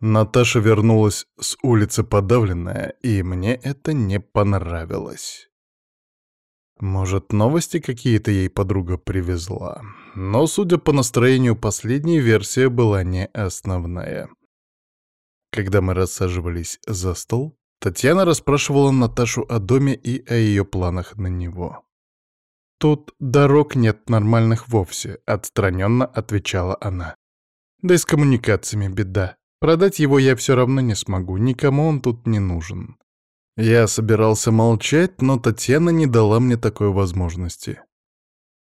Наташа вернулась с улицы подавленная, и мне это не понравилось. Может, новости какие-то ей подруга привезла. Но, судя по настроению, последняя версия была не основная. Когда мы рассаживались за стол, Татьяна расспрашивала Наташу о доме и о ее планах на него. «Тут дорог нет нормальных вовсе», — отстраненно отвечала она. «Да и с коммуникациями беда. Продать его я все равно не смогу, никому он тут не нужен. Я собирался молчать, но Татьяна не дала мне такой возможности.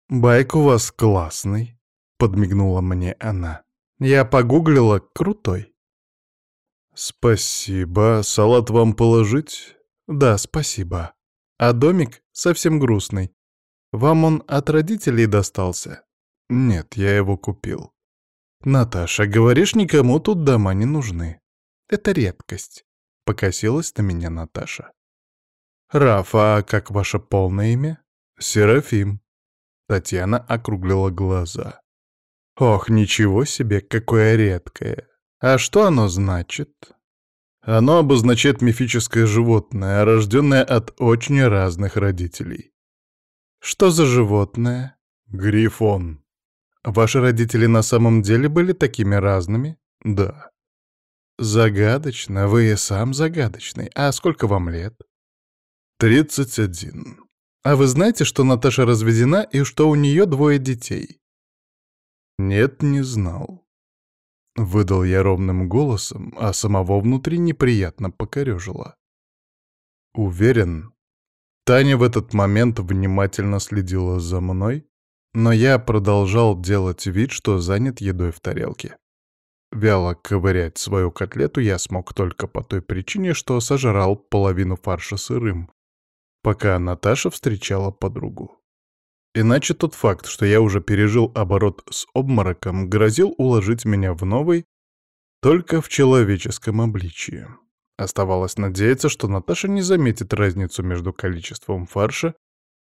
«Байк у вас классный», — подмигнула мне она. «Я погуглила, крутой». «Спасибо. Салат вам положить?» «Да, спасибо. А домик совсем грустный. Вам он от родителей достался?» «Нет, я его купил». «Наташа, говоришь, никому тут дома не нужны. Это редкость», — покосилась на меня Наташа. «Раф, а как ваше полное имя?» «Серафим». Татьяна округлила глаза. «Ох, ничего себе, какое редкое! А что оно значит?» «Оно обозначает мифическое животное, рожденное от очень разных родителей». «Что за животное?» «Грифон», Ваши родители на самом деле были такими разными? Да. Загадочно, вы и сам загадочный. А сколько вам лет? Тридцать один. А вы знаете, что Наташа разведена и что у нее двое детей? Нет, не знал. Выдал я ровным голосом, а самого внутри неприятно покорежило. Уверен, Таня в этот момент внимательно следила за мной, но я продолжал делать вид, что занят едой в тарелке. Вяло ковырять свою котлету я смог только по той причине, что сожрал половину фарша сырым, пока Наташа встречала подругу. Иначе тот факт, что я уже пережил оборот с обмороком, грозил уложить меня в новый, только в человеческом обличии. Оставалось надеяться, что Наташа не заметит разницу между количеством фарша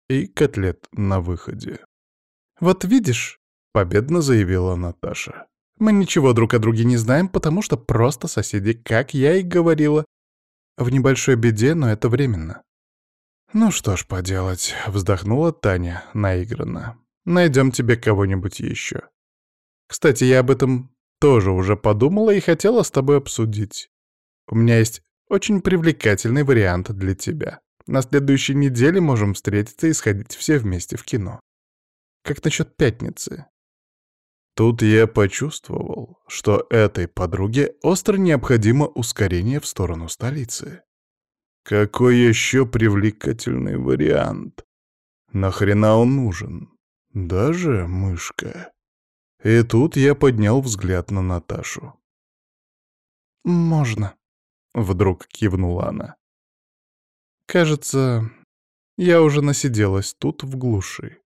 и котлет на выходе. «Вот видишь», — победно заявила Наташа, — «мы ничего друг о друге не знаем, потому что просто соседи, как я и говорила. В небольшой беде, но это временно». «Ну что ж поделать», — вздохнула Таня наигранно. «Найдем тебе кого-нибудь еще. Кстати, я об этом тоже уже подумала и хотела с тобой обсудить. У меня есть очень привлекательный вариант для тебя. На следующей неделе можем встретиться и сходить все вместе в кино. Как насчет пятницы? Тут я почувствовал, что этой подруге остро необходимо ускорение в сторону столицы. Какой еще привлекательный вариант? Нахрена он нужен? Даже мышка. И тут я поднял взгляд на Наташу. «Можно», — вдруг кивнула она. «Кажется, я уже насиделась тут в глуши.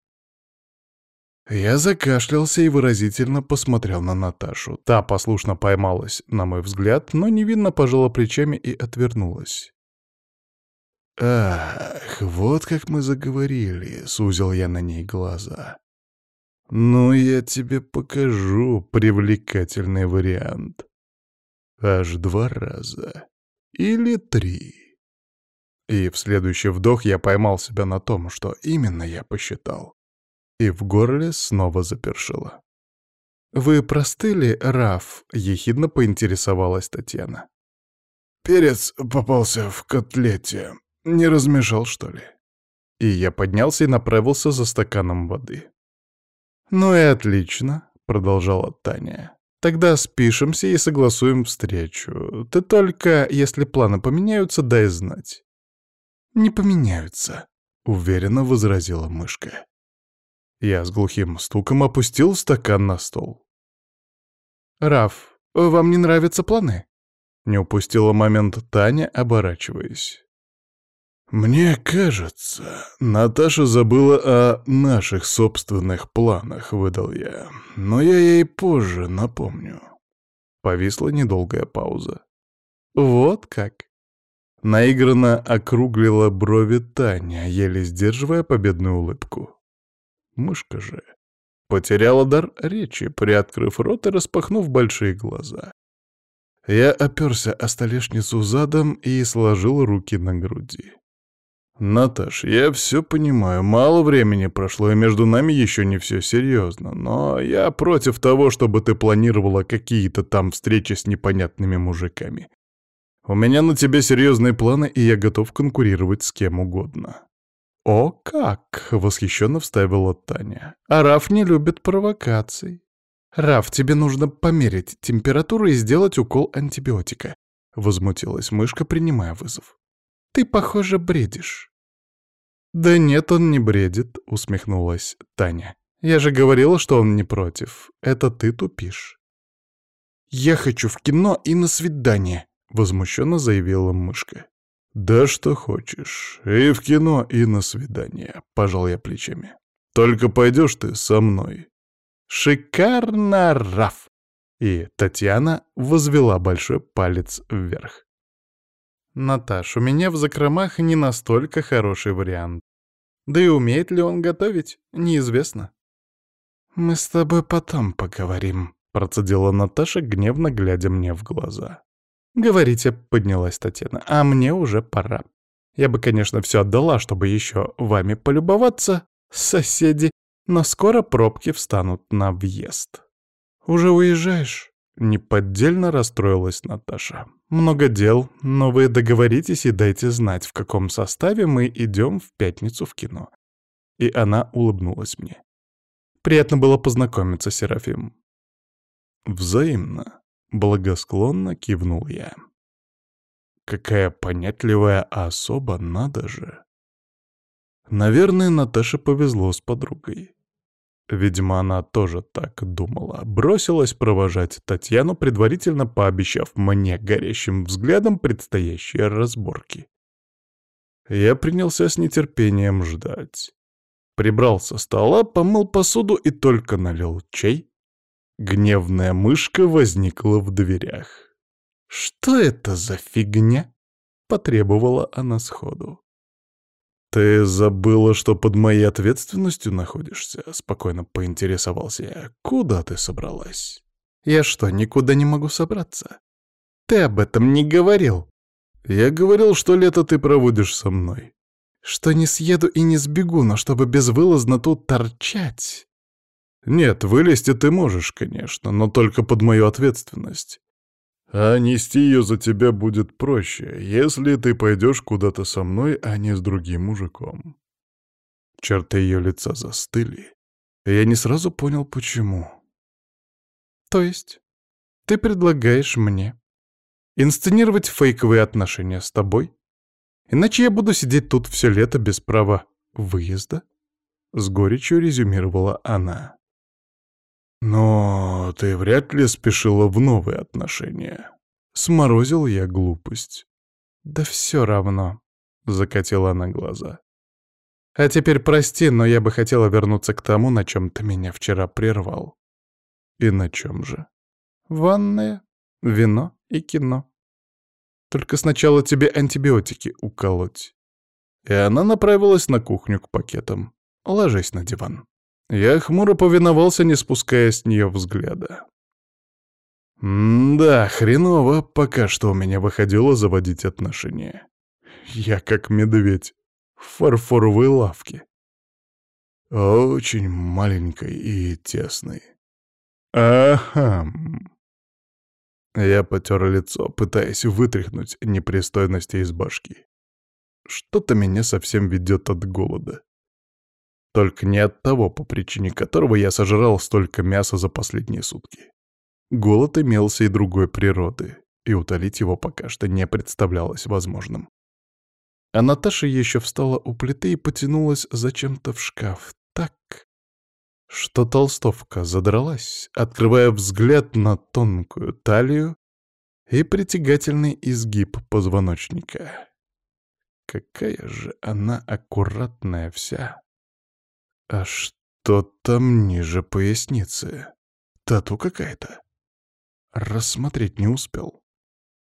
Я закашлялся и выразительно посмотрел на Наташу. Та послушно поймалась, на мой взгляд, но невинно пожала плечами и отвернулась. «Ах, вот как мы заговорили», — сузил я на ней глаза. «Ну, я тебе покажу привлекательный вариант. Аж два раза. Или три». И в следующий вдох я поймал себя на том, что именно я посчитал и в горле снова запершило. «Вы простыли, Раф?» — ехидно поинтересовалась Татьяна. «Перец попался в котлете. Не размешал, что ли?» И я поднялся и направился за стаканом воды. «Ну и отлично», — продолжала Таня. «Тогда спишемся и согласуем встречу. Ты только, если планы поменяются, дай знать». «Не поменяются», — уверенно возразила мышка. Я с глухим стуком опустил стакан на стол. «Раф, вам не нравятся планы?» Не упустила момент Таня, оборачиваясь. «Мне кажется, Наташа забыла о наших собственных планах», — выдал я. «Но я ей позже напомню». Повисла недолгая пауза. «Вот как?» Наигранно округлила брови Таня, еле сдерживая победную улыбку. Мышка же потеряла дар речи, приоткрыв рот и распахнув большие глаза. Я оперся о столешницу задом и сложил руки на груди. «Наташ, я все понимаю, мало времени прошло, и между нами еще не все серьезно, но я против того, чтобы ты планировала какие-то там встречи с непонятными мужиками. У меня на тебе серьезные планы, и я готов конкурировать с кем угодно». «О, как!» — восхищенно вставила Таня. «А Раф не любит провокаций. Раф, тебе нужно померить температуру и сделать укол антибиотика», — возмутилась мышка, принимая вызов. Ты, похоже, бредишь». «Да нет, он не бредит», — усмехнулась Таня. «Я же говорила, что он не против. Это ты тупишь». «Я хочу в кино и на свидание», — возмущенно заявила мышка. «Да что хочешь. И в кино, и на свидание», — пожал я плечами. «Только пойдешь ты со мной». «Шикарно, Раф!» И Татьяна возвела большой палец вверх. Наташ, у меня в закромах не настолько хороший вариант. Да и умеет ли он готовить, неизвестно. «Мы с тобой потом поговорим», — процедила Наташа, гневно глядя мне в глаза. «Говорите», — поднялась Татьяна, — «а мне уже пора. Я бы, конечно, все отдала, чтобы еще вами полюбоваться, соседи, но скоро пробки встанут на въезд». «Уже уезжаешь?» — неподдельно расстроилась Наташа. Много дел, но вы договоритесь и дайте знать, в каком составе мы идем в пятницу в кино. И она улыбнулась мне. Приятно было познакомиться, Серафим. Взаимно, благосклонно кивнул я. Какая понятливая особа, надо же. Наверное, Наташе повезло с подругой. Видимо, она тоже так думала. Бросилась провожать Татьяну, предварительно пообещав мне горящим взглядом предстоящие разборки. Я принялся с нетерпением ждать. Прибрал со стола, помыл посуду и только налил чай. Гневная мышка возникла в дверях. «Что это за фигня?» — потребовала она сходу. «Ты забыла, что под моей ответственностью находишься?» — спокойно поинтересовался я. «Куда ты собралась?» «Я что, никуда не могу собраться?» «Ты об этом не говорил!» «Я говорил, что лето ты проводишь со мной». «Что не съеду и не сбегу, но чтобы безвылазно тут торчать...» «Нет, вылезти ты можешь, конечно, но только под мою ответственность. А нести ее за тебя будет проще, если ты пойдешь куда-то со мной, а не с другим мужиком. Черты ее лица застыли. Я не сразу понял, почему. То есть, ты предлагаешь мне инсценировать фейковые отношения с тобой? Иначе я буду сидеть тут все лето без права выезда? С горечью резюмировала она. Но ты вряд ли спешила в новые отношения. Сморозил я глупость. Да все равно, закатила она глаза. А теперь прости, но я бы хотела вернуться к тому, на чем ты меня вчера прервал. И на чем же? Ванная, вино и кино. Только сначала тебе антибиотики уколоть. И она направилась на кухню к пакетам. Ложись на диван. Я хмуро повиновался, не спуская с нее взгляда. да, хреново пока что у меня выходило заводить отношения. Я как медведь в фарфоровой лавке. Очень маленькой и тесной. Ага. Я потер лицо, пытаясь вытряхнуть непристойности из башки. Что-то меня совсем ведет от голода. Только не от того, по причине которого я сожрал столько мяса за последние сутки. Голод имелся и другой природы, и утолить его пока что не представлялось возможным. А Наташа еще встала у плиты и потянулась зачем-то в шкаф так, что толстовка задралась, открывая взгляд на тонкую талию и притягательный изгиб позвоночника. Какая же она аккуратная вся! А что там ниже поясницы? Тату какая-то. Рассмотреть не успел.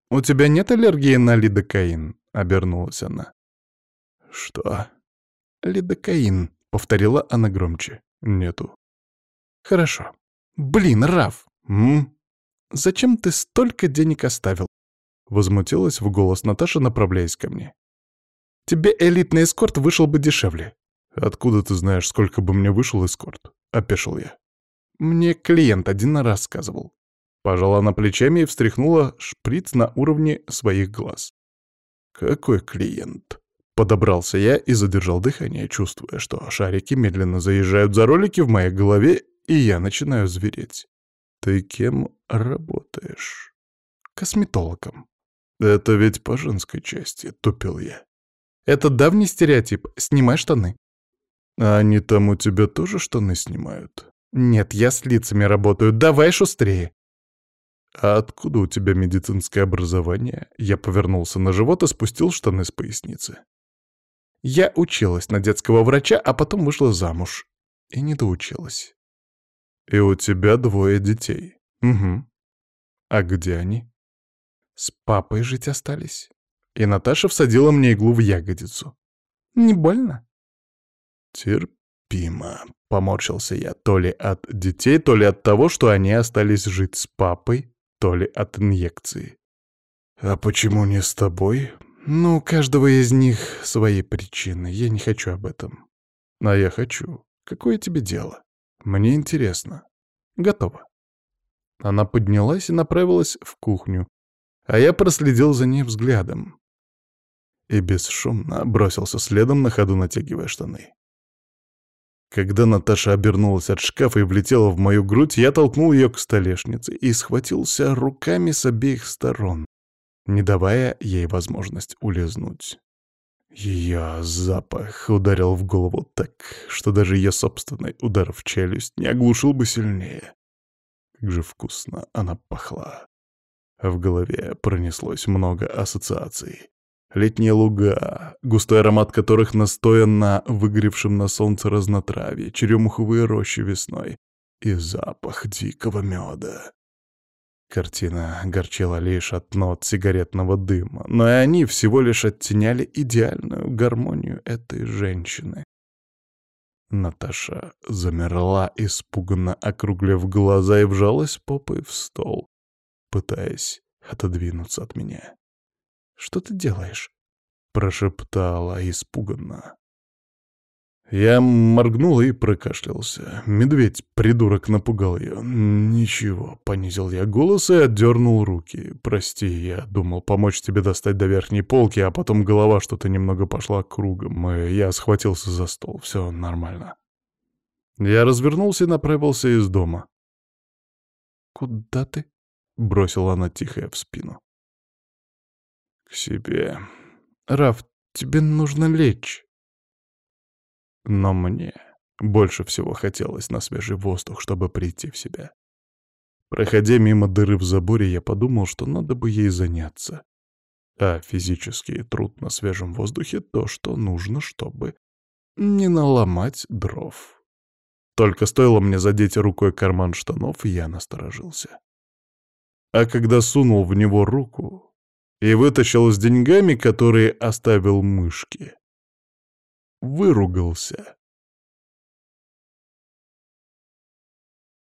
«У тебя нет аллергии на лидокаин?» — обернулась она. «Что?» «Лидокаин», — повторила она громче. «Нету». «Хорошо. Блин, Раф!» «М?» Зачем ты столько денег оставил?» Возмутилась в голос Наташа, направляясь ко мне. «Тебе элитный эскорт вышел бы дешевле». «Откуда ты знаешь, сколько бы мне вышел эскорт?» — опешил я. «Мне клиент один рассказывал». Пожала на плечами и встряхнула шприц на уровне своих глаз. «Какой клиент?» Подобрался я и задержал дыхание, чувствуя, что шарики медленно заезжают за ролики в моей голове, и я начинаю звереть. «Ты кем работаешь?» «Косметологом». «Это ведь по женской части», — тупил я. «Это давний стереотип. Снимай штаны». «А они там у тебя тоже штаны снимают?» «Нет, я с лицами работаю. Давай шустрее». «А откуда у тебя медицинское образование?» Я повернулся на живот и спустил штаны с поясницы. «Я училась на детского врача, а потом вышла замуж. И не доучилась». «И у тебя двое детей?» «Угу. А где они?» «С папой жить остались». И Наташа всадила мне иглу в ягодицу. «Не больно?» «Терпимо», — поморщился я, то ли от детей, то ли от того, что они остались жить с папой, то ли от инъекции. «А почему не с тобой?» «Ну, у каждого из них свои причины. Я не хочу об этом». «А я хочу. Какое тебе дело? Мне интересно. Готово». Она поднялась и направилась в кухню, а я проследил за ней взглядом. И бесшумно бросился следом, на ходу натягивая штаны. Когда Наташа обернулась от шкафа и влетела в мою грудь, я толкнул ее к столешнице и схватился руками с обеих сторон, не давая ей возможность улизнуть. Ее запах ударил в голову так, что даже ее собственный удар в челюсть не оглушил бы сильнее. Как же вкусно она пахла. В голове пронеслось много ассоциаций. Летние луга, густой аромат которых настоян на выгоревшем на солнце разнотравье, черемуховые рощи весной и запах дикого меда. Картина горчила лишь от нот сигаретного дыма, но и они всего лишь оттеняли идеальную гармонию этой женщины. Наташа замерла, испуганно округлив глаза и вжалась попой в стол, пытаясь отодвинуться от меня. Что ты делаешь?» — прошептала испуганно. Я моргнул и прокашлялся. Медведь, придурок, напугал ее. «Ничего», — понизил я голос и отдернул руки. «Прости, я думал помочь тебе достать до верхней полки, а потом голова что-то немного пошла кругом, и я схватился за стол. Все нормально». Я развернулся и направился из дома. «Куда ты?» — бросила она тихо в спину. «К себе. Раф, тебе нужно лечь». Но мне больше всего хотелось на свежий воздух, чтобы прийти в себя. Проходя мимо дыры в заборе, я подумал, что надо бы ей заняться. А физический труд на свежем воздухе — то, что нужно, чтобы не наломать дров. Только стоило мне задеть рукой карман штанов, я насторожился. А когда сунул в него руку, и вытащил с деньгами, которые оставил мышки. Выругался.